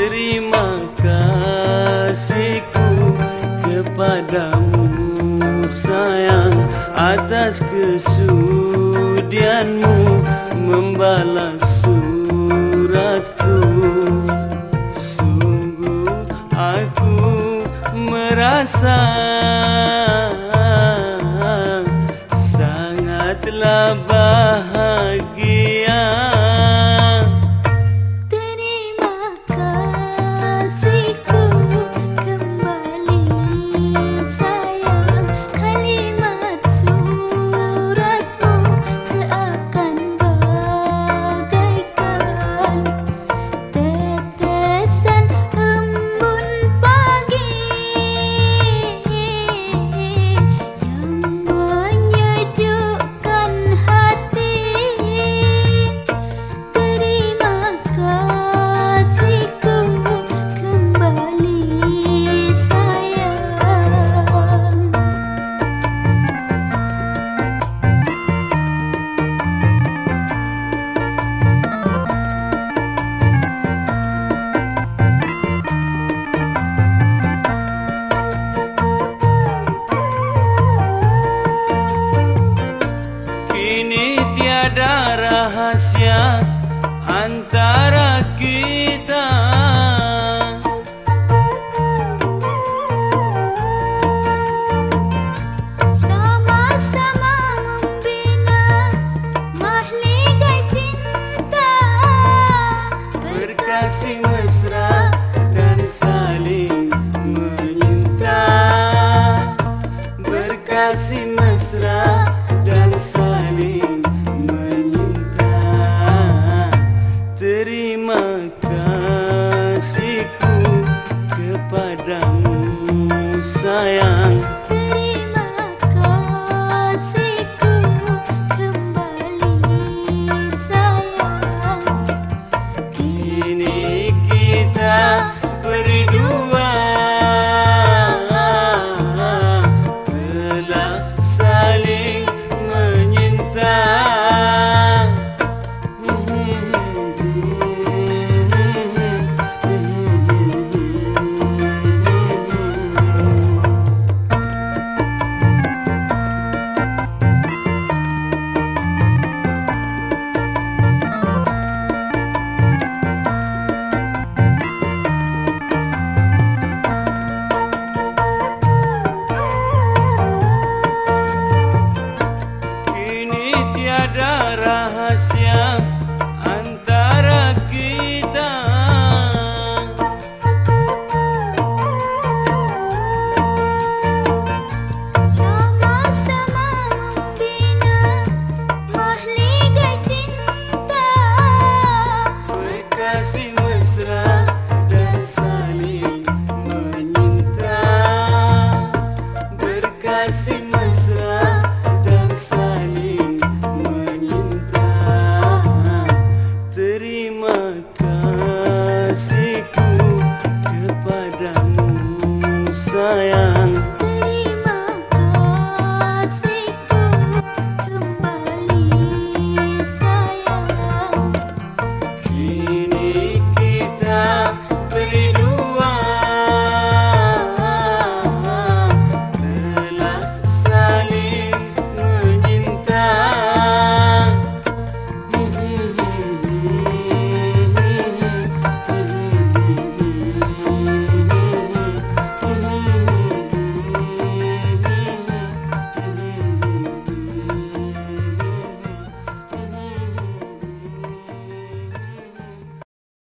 Terima kasihku kepadamu sayang Atas kesudianmu membalas suratku. Sungguh aku merasa sangatlah bahagia cantar sayang. Terima arrasar.